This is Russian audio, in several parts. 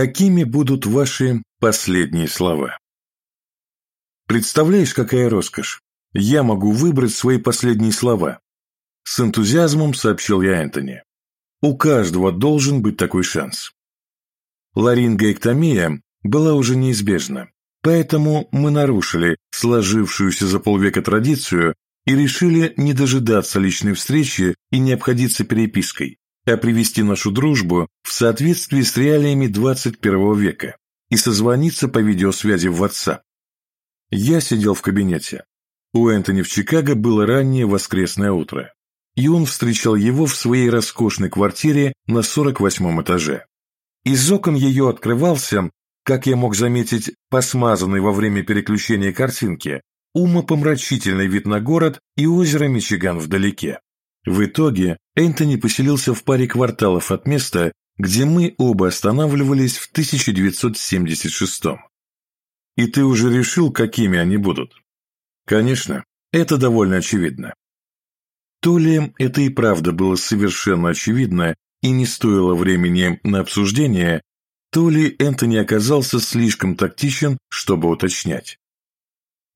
Какими будут ваши последние слова? Представляешь, какая роскошь? Я могу выбрать свои последние слова. С энтузиазмом сообщил я Энтони. У каждого должен быть такой шанс. Ларингоэктомия была уже неизбежна, поэтому мы нарушили сложившуюся за полвека традицию и решили не дожидаться личной встречи и не обходиться перепиской, а привести нашу дружбу в соответствии с реалиями 21 века и созвониться по видеосвязи в WhatsApp. Я сидел в кабинете. У Энтони в Чикаго было раннее воскресное утро, и он встречал его в своей роскошной квартире на 48 этаже. Из окон ее открывался, как я мог заметить, посмазанный во время переключения картинки, умопомрачительный вид на город и озеро Мичиган вдалеке. В итоге Энтони поселился в паре кварталов от места, где мы оба останавливались в 1976 -м. И ты уже решил, какими они будут? Конечно, это довольно очевидно. То ли это и правда было совершенно очевидно и не стоило времени на обсуждение, то ли Энтони оказался слишком тактичен, чтобы уточнять.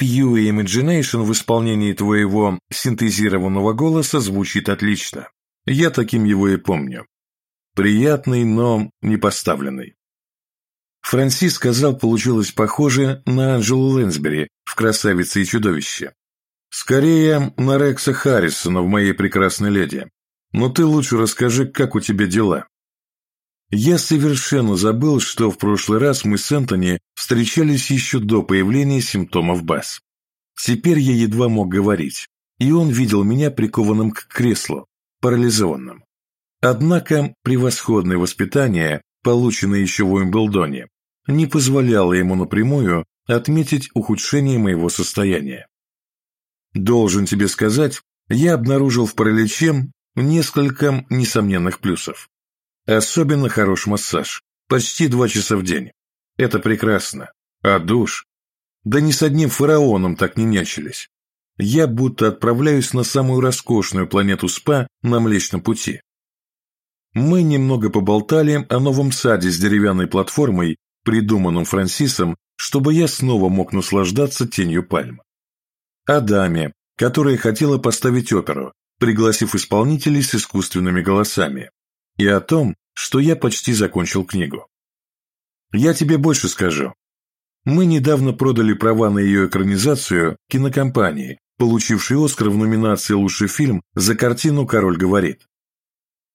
Pure Imagination в исполнении твоего синтезированного голоса звучит отлично. Я таким его и помню. Приятный, но не поставленный. Франсис сказал, получилось похоже на Анджелу Лэнсбери в «Красавице и чудовище». Скорее, на Рекса Харрисона в «Моей прекрасной леди». Но ты лучше расскажи, как у тебя дела. Я совершенно забыл, что в прошлый раз мы с Энтони встречались еще до появления симптомов БАС. Теперь я едва мог говорить, и он видел меня прикованным к креслу, парализованным. Однако превосходное воспитание, полученное еще в Уимблдоне, не позволяло ему напрямую отметить ухудшение моего состояния. Должен тебе сказать, я обнаружил в параличе несколько несомненных плюсов. Особенно хорош массаж. Почти два часа в день. Это прекрасно. А душ? Да ни с одним фараоном так не нячились. Я будто отправляюсь на самую роскошную планету СПА на Млечном пути. Мы немного поболтали о новом саде с деревянной платформой, придуманном Франсисом, чтобы я снова мог наслаждаться тенью пальм. О даме, которая хотела поставить оперу, пригласив исполнителей с искусственными голосами и о том, что я почти закончил книгу. Я тебе больше скажу. Мы недавно продали права на ее экранизацию кинокомпании, получившей Оскар в номинации «Лучший фильм» за картину «Король говорит».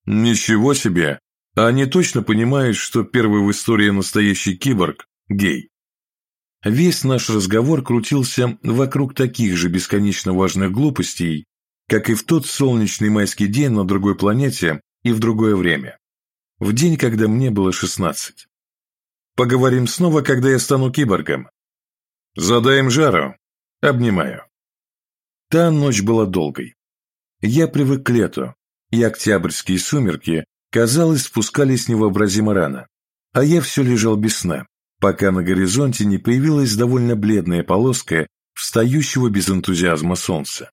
Ничего себе! Они точно понимают, что первый в истории настоящий киборг – гей. Весь наш разговор крутился вокруг таких же бесконечно важных глупостей, как и в тот солнечный майский день на другой планете, и в другое время. В день, когда мне было шестнадцать. Поговорим снова, когда я стану киборгом. Задаем жару. Обнимаю. Та ночь была долгой. Я привык к лету, и октябрьские сумерки, казалось, спускались невообразимо рано. А я все лежал без сна, пока на горизонте не появилась довольно бледная полоска встающего без энтузиазма солнца.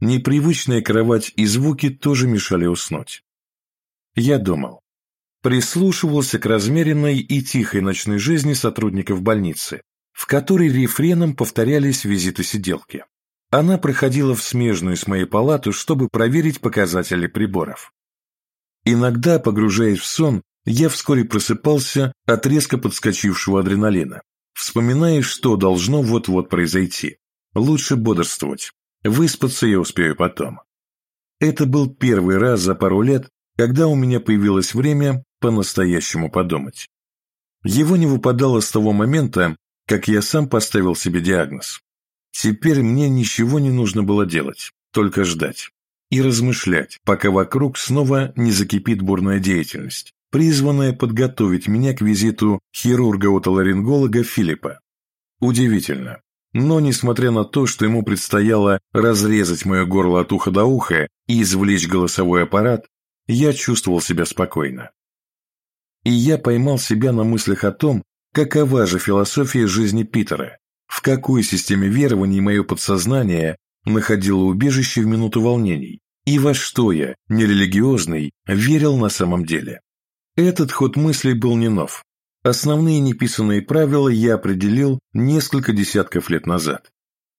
Непривычная кровать и звуки тоже мешали уснуть. Я думал. Прислушивался к размеренной и тихой ночной жизни сотрудников больницы, в которой рефреном повторялись визиты сиделки. Она проходила в смежную с моей палату, чтобы проверить показатели приборов. Иногда, погружаясь в сон, я вскоре просыпался от резко подскочившего адреналина, вспоминая, что должно вот-вот произойти. Лучше бодрствовать, выспаться я успею потом. Это был первый раз за пару лет, когда у меня появилось время по-настоящему подумать. Его не выпадало с того момента, как я сам поставил себе диагноз. Теперь мне ничего не нужно было делать, только ждать и размышлять, пока вокруг снова не закипит бурная деятельность, призванная подготовить меня к визиту хирурга-отоларинголога Филиппа. Удивительно, но несмотря на то, что ему предстояло разрезать мое горло от уха до уха и извлечь голосовой аппарат, я чувствовал себя спокойно. И я поймал себя на мыслях о том, какова же философия жизни Питера, в какой системе верований мое подсознание находило убежище в минуту волнений, и во что я, нерелигиозный, верил на самом деле. Этот ход мыслей был не нов. Основные неписанные правила я определил несколько десятков лет назад.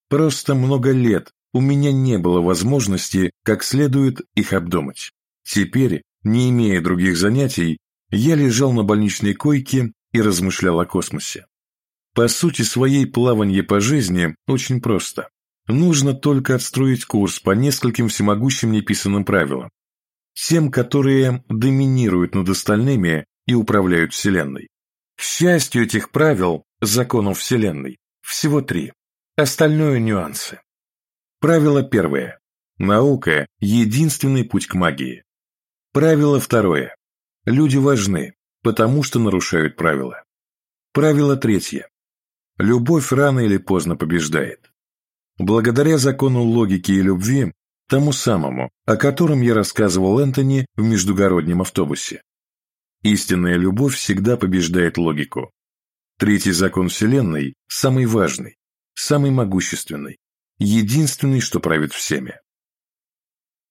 Просто много лет у меня не было возможности как следует их обдумать. Теперь, не имея других занятий, я лежал на больничной койке и размышлял о космосе. По сути своей плавание по жизни очень просто. Нужно только отстроить курс по нескольким всемогущим неписанным правилам. Тем, которые доминируют над остальными и управляют Вселенной. К счастью этих правил, законов Вселенной, всего три. Остальное нюансы. Правило первое. Наука – единственный путь к магии. Правило второе. Люди важны, потому что нарушают правила. Правило третье. Любовь рано или поздно побеждает. Благодаря закону логики и любви, тому самому, о котором я рассказывал Энтони в междугороднем автобусе. Истинная любовь всегда побеждает логику. Третий закон Вселенной – самый важный, самый могущественный, единственный, что правит всеми.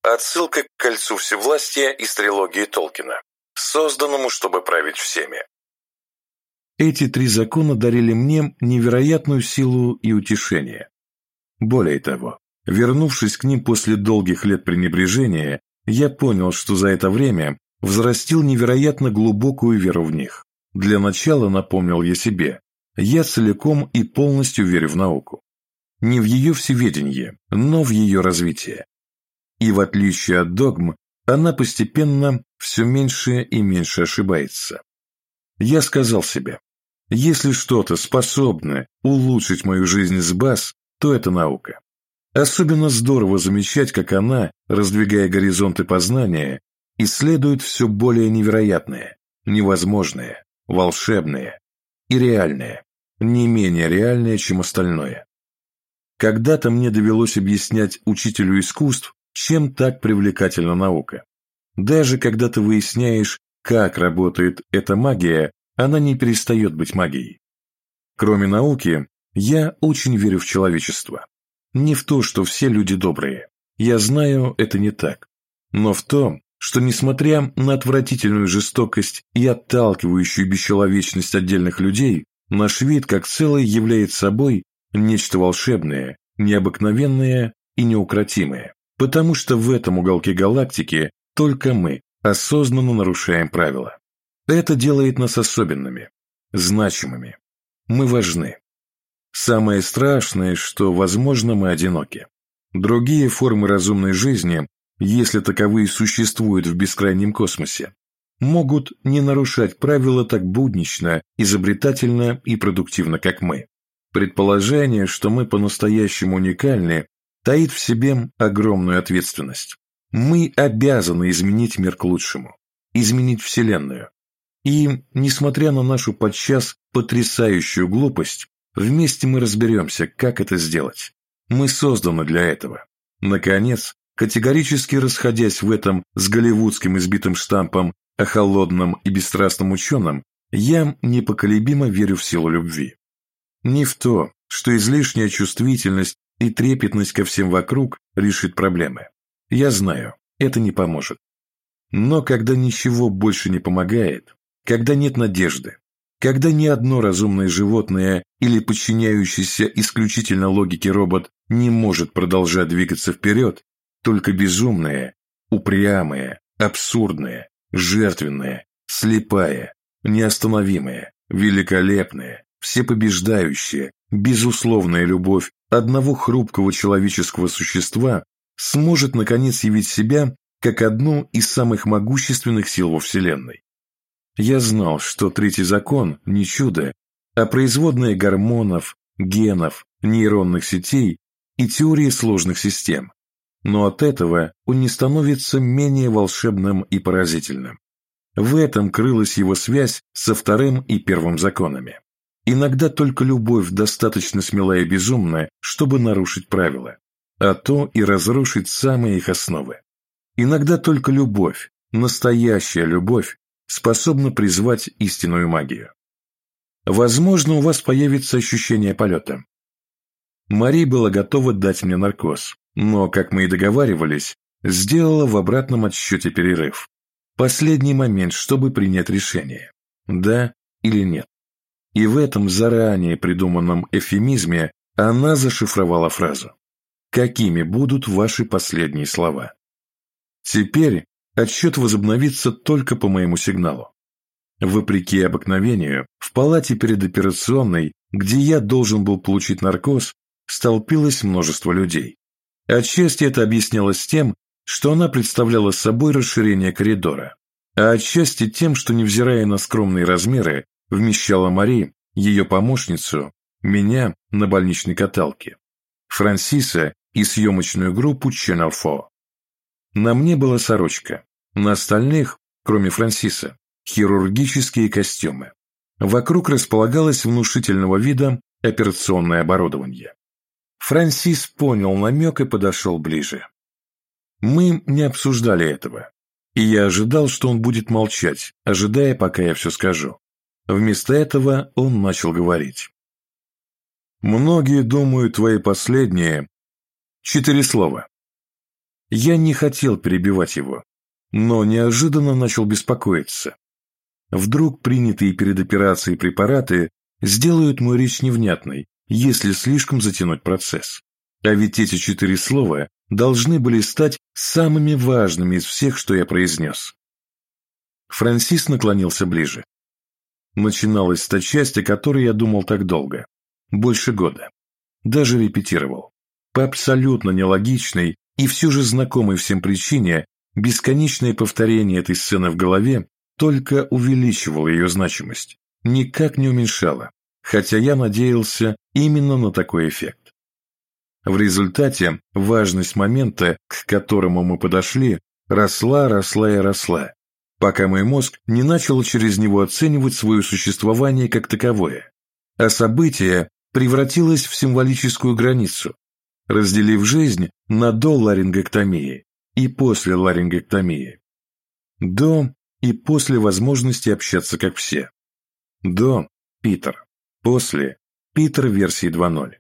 Отсылка к кольцу всевластия из трилогии Толкина, созданному, чтобы править всеми. Эти три закона дарили мне невероятную силу и утешение. Более того, вернувшись к ним после долгих лет пренебрежения, я понял, что за это время взрастил невероятно глубокую веру в них. Для начала напомнил я себе, я целиком и полностью верю в науку. Не в ее всеведение, но в ее развитие. И в отличие от догм, она постепенно все меньше и меньше ошибается. Я сказал себе, если что-то способно улучшить мою жизнь с баз, то это наука. Особенно здорово замечать, как она, раздвигая горизонты познания, исследует все более невероятное, невозможное, волшебное и реальное, не менее реальное, чем остальное. Когда-то мне довелось объяснять учителю искусств, чем так привлекательна наука. Даже когда ты выясняешь, как работает эта магия, она не перестает быть магией. Кроме науки, я очень верю в человечество. Не в то, что все люди добрые. Я знаю, это не так. Но в том, что несмотря на отвратительную жестокость и отталкивающую бесчеловечность отдельных людей, наш вид как целый является собой нечто волшебное, необыкновенное и неукротимое. Потому что в этом уголке галактики только мы осознанно нарушаем правила. Это делает нас особенными, значимыми. Мы важны. Самое страшное, что, возможно, мы одиноки. Другие формы разумной жизни, если таковые существуют в бескрайнем космосе, могут не нарушать правила так буднично, изобретательно и продуктивно, как мы. Предположение, что мы по-настоящему уникальны, таит в себе огромную ответственность. Мы обязаны изменить мир к лучшему, изменить Вселенную, и, несмотря на нашу подчас потрясающую глупость, вместе мы разберемся, как это сделать. Мы созданы для этого. Наконец, категорически расходясь в этом с голливудским избитым штампом о холодном и бесстрастном ученом, я непоколебимо верю в силу любви. Не в то, что излишняя чувствительность и трепетность ко всем вокруг решит проблемы. Я знаю, это не поможет. Но когда ничего больше не помогает, когда нет надежды, когда ни одно разумное животное или подчиняющийся исключительно логике робот не может продолжать двигаться вперед, только безумное, упрямое, абсурдное, жертвенное, слепая, неостановимая, великолепная, всепобеждающая, безусловная любовь одного хрупкого человеческого существа сможет наконец явить себя как одну из самых могущественных сил во Вселенной. Я знал, что третий закон – не чудо, а производные гормонов, генов, нейронных сетей и теории сложных систем. Но от этого он не становится менее волшебным и поразительным. В этом крылась его связь со вторым и первым законами. Иногда только любовь достаточно смела и безумна, чтобы нарушить правила, а то и разрушить самые их основы. Иногда только любовь, настоящая любовь, способна призвать истинную магию. Возможно, у вас появится ощущение полета. Мари была готова дать мне наркоз, но, как мы и договаривались, сделала в обратном отсчете перерыв. Последний момент, чтобы принять решение. Да или нет. И в этом заранее придуманном эфемизме она зашифровала фразу. Какими будут ваши последние слова? Теперь отсчет возобновится только по моему сигналу. Вопреки обыкновению, в палате перед операционной, где я должен был получить наркоз, столпилось множество людей. Отчасти это объяснялось тем, что она представляла собой расширение коридора, а отчасти тем, что, невзирая на скромные размеры, вмещала Мари, ее помощницу, меня на больничной каталке, Франсиса и съемочную группу Channel 4. На мне была сорочка, на остальных, кроме Франсиса, хирургические костюмы. Вокруг располагалось внушительного вида операционное оборудование. Франсис понял намек и подошел ближе. Мы не обсуждали этого, и я ожидал, что он будет молчать, ожидая, пока я все скажу. Вместо этого он начал говорить. «Многие думают твои последние...» Четыре слова. Я не хотел перебивать его, но неожиданно начал беспокоиться. Вдруг принятые перед операцией препараты сделают мою речь невнятной, если слишком затянуть процесс. А ведь эти четыре слова должны были стать самыми важными из всех, что я произнес. Франсис наклонился ближе. Начиналась та часть, о которой я думал так долго. Больше года. Даже репетировал. По абсолютно нелогичной и все же знакомой всем причине, бесконечное повторение этой сцены в голове только увеличивало ее значимость, никак не уменьшало, хотя я надеялся именно на такой эффект. В результате важность момента, к которому мы подошли, росла, росла и росла, пока мой мозг не начал через него оценивать свое существование как таковое, а событие превратилось в символическую границу, разделив жизнь на до ларингоктомии и после ларингоктомии. До и после возможности общаться как все. До – Питер, после – Питер версии 2.0.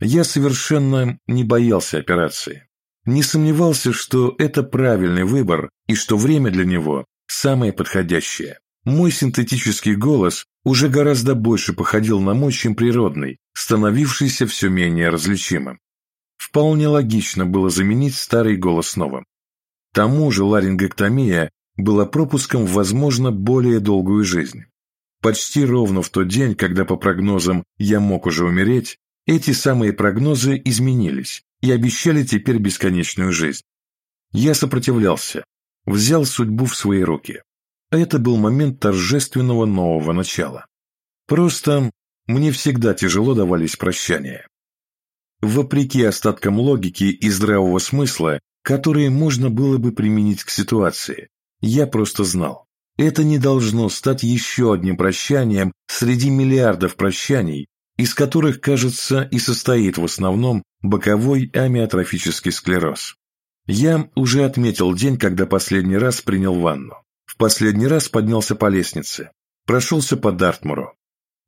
Я совершенно не боялся операции. Не сомневался, что это правильный выбор и что время для него самое подходящее. Мой синтетический голос уже гораздо больше походил на мой, чем природный, становившийся все менее различимым. Вполне логично было заменить старый голос новым. К тому же ларингоктомия была пропуском в, возможно, более долгую жизнь. Почти ровно в тот день, когда по прогнозам я мог уже умереть, эти самые прогнозы изменились и обещали теперь бесконечную жизнь. Я сопротивлялся, взял судьбу в свои руки. Это был момент торжественного нового начала. Просто мне всегда тяжело давались прощания. Вопреки остаткам логики и здравого смысла, которые можно было бы применить к ситуации, я просто знал. Это не должно стать еще одним прощанием среди миллиардов прощаний, из которых, кажется, и состоит в основном боковой амиотрофический склероз. Я уже отметил день, когда последний раз принял ванну. В последний раз поднялся по лестнице, прошелся по Дартмуру.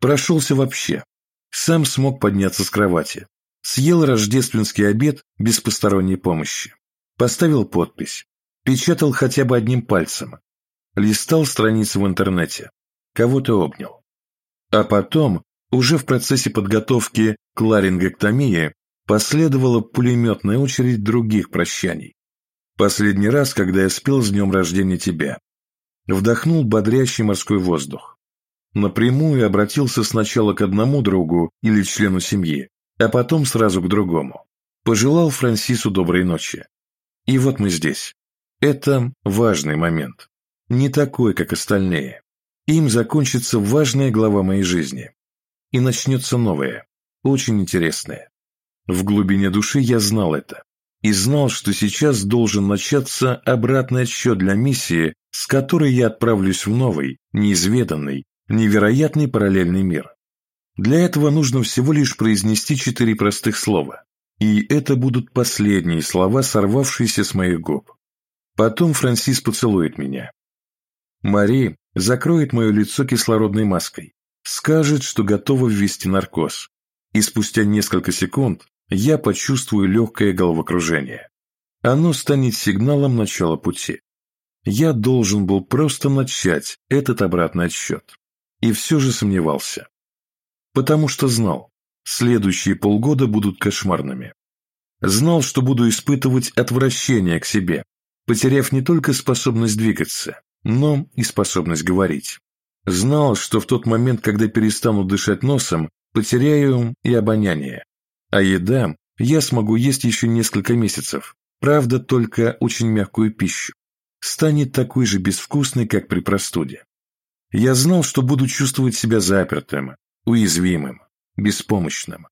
Прошелся вообще. Сам смог подняться с кровати. Съел рождественский обед без посторонней помощи. Поставил подпись. Печатал хотя бы одним пальцем. Листал страницы в интернете. Кого-то обнял. А потом уже в процессе подготовки к ларингоктомии последовала пулеметная очередь других прощаний. Последний раз, когда я спел с днем рождения тебя. Вдохнул бодрящий морской воздух. Напрямую обратился сначала к одному другу или члену семьи, а потом сразу к другому. Пожелал Франсису доброй ночи. И вот мы здесь. Это важный момент. Не такой, как остальные. Им закончится важная глава моей жизни и начнется новое, очень интересное. В глубине души я знал это. И знал, что сейчас должен начаться обратный отсчет для миссии, с которой я отправлюсь в новый, неизведанный, невероятный параллельный мир. Для этого нужно всего лишь произнести четыре простых слова. И это будут последние слова, сорвавшиеся с моих губ. Потом Франсис поцелует меня. Мари закроет мое лицо кислородной маской, скажет, что готова ввести наркоз, и спустя несколько секунд я почувствую легкое головокружение. Оно станет сигналом начала пути. Я должен был просто начать этот обратный отсчет. и все же сомневался. Потому что знал, следующие полгода будут кошмарными. Знал, что буду испытывать отвращение к себе, потеряв не только способность двигаться, но и способность говорить. Знал, что в тот момент, когда перестану дышать носом, потеряю и обоняние. А еда я смогу есть еще несколько месяцев, правда, только очень мягкую пищу. Станет такой же безвкусной, как при простуде. Я знал, что буду чувствовать себя запертым, уязвимым, беспомощным.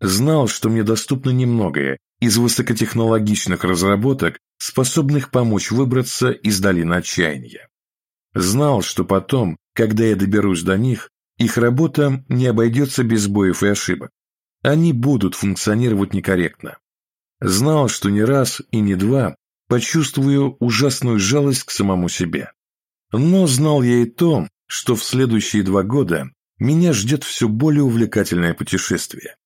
Знал, что мне доступно немногое из высокотехнологичных разработок, способных помочь выбраться из долины отчаяния. Знал, что потом, когда я доберусь до них, их работа не обойдется без боев и ошибок. Они будут функционировать некорректно. Знал, что не раз и не два почувствую ужасную жалость к самому себе. Но знал я и то, что в следующие два года меня ждет все более увлекательное путешествие,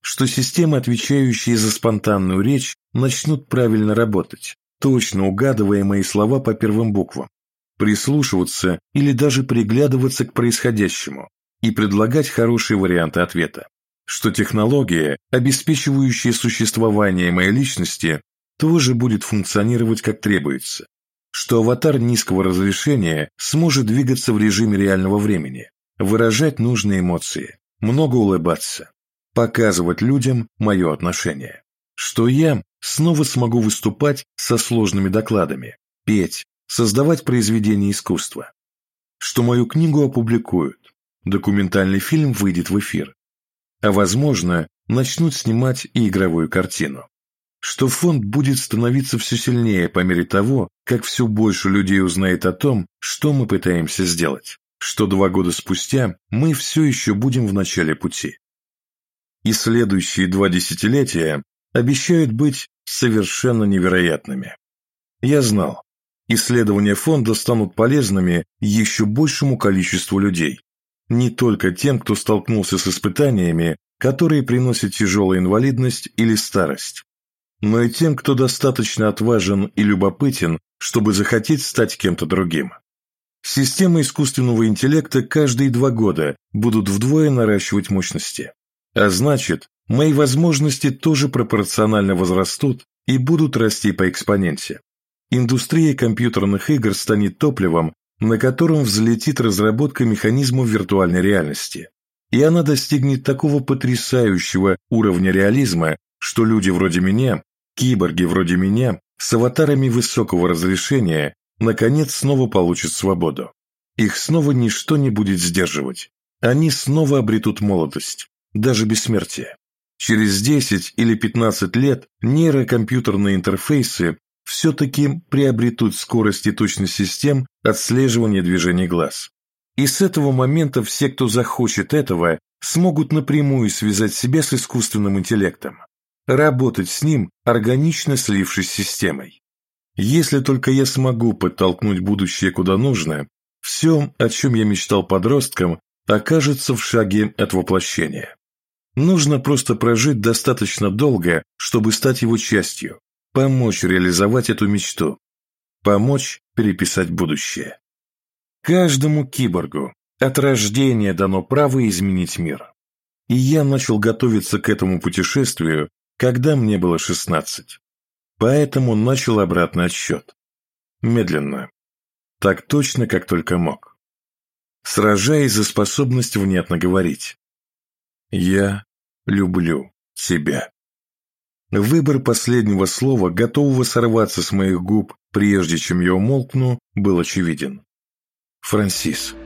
что системы, отвечающие за спонтанную речь, начнут правильно работать, точно угадывая мои слова по первым буквам, прислушиваться или даже приглядываться к происходящему и предлагать хорошие варианты ответа, что технология, обеспечивающая существование моей личности, тоже будет функционировать как требуется, что аватар низкого разрешения сможет двигаться в режиме реального времени, выражать нужные эмоции, много улыбаться, показывать людям мое отношение, что я снова смогу выступать со сложными докладами, петь, создавать произведения искусства, что мою книгу опубликуют, документальный фильм выйдет в эфир, а возможно, начнут снимать и игровую картину что фонд будет становиться все сильнее по мере того, как все больше людей узнает о том, что мы пытаемся сделать, что два года спустя мы все еще будем в начале пути. И следующие два десятилетия обещают быть совершенно невероятными. Я знал, исследования фонда станут полезными еще большему количеству людей, не только тем, кто столкнулся с испытаниями, которые приносят тяжелую инвалидность или старость, но и тем, кто достаточно отважен и любопытен, чтобы захотеть стать кем-то другим. Системы искусственного интеллекта каждые два года будут вдвое наращивать мощности. А значит, мои возможности тоже пропорционально возрастут и будут расти по экспоненте. Индустрия компьютерных игр станет топливом, на котором взлетит разработка механизмов виртуальной реальности. И она достигнет такого потрясающего уровня реализма, что люди вроде меня Киборги вроде меня с аватарами высокого разрешения наконец снова получат свободу. Их снова ничто не будет сдерживать. Они снова обретут молодость, даже бессмертие. Через 10 или 15 лет нейрокомпьютерные интерфейсы все-таки приобретут скорость и точность систем отслеживания движений глаз. И с этого момента все, кто захочет этого, смогут напрямую связать себя с искусственным интеллектом работать с ним, органично слившись с системой. Если только я смогу подтолкнуть будущее куда нужно, все, о чем я мечтал подростком, окажется в шаге от воплощения. Нужно просто прожить достаточно долго, чтобы стать его частью, помочь реализовать эту мечту, помочь переписать будущее. Каждому киборгу от рождения дано право изменить мир. И я начал готовиться к этому путешествию, когда мне было шестнадцать. Поэтому начал обратный отсчет. Медленно. Так точно, как только мог. Сражаясь за способность внятно говорить. Я люблю тебя. Выбор последнего слова, готового сорваться с моих губ, прежде чем я умолкну, был очевиден. Франсис.